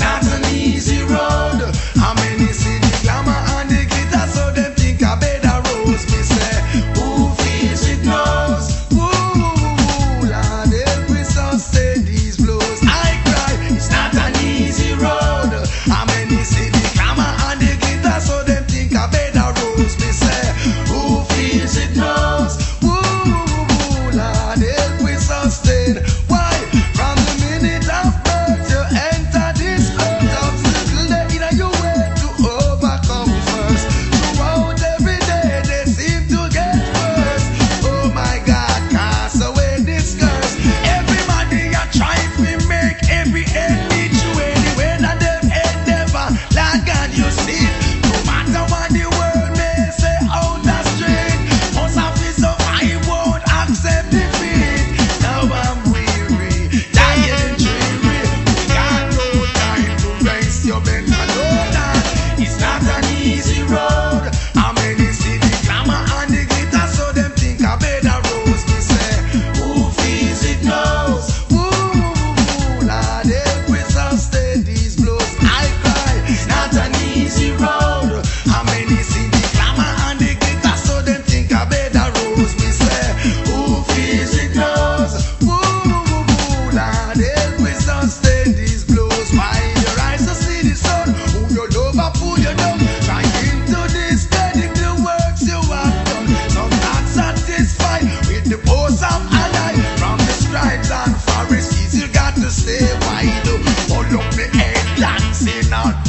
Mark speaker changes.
Speaker 1: not an easy Look me head dancing on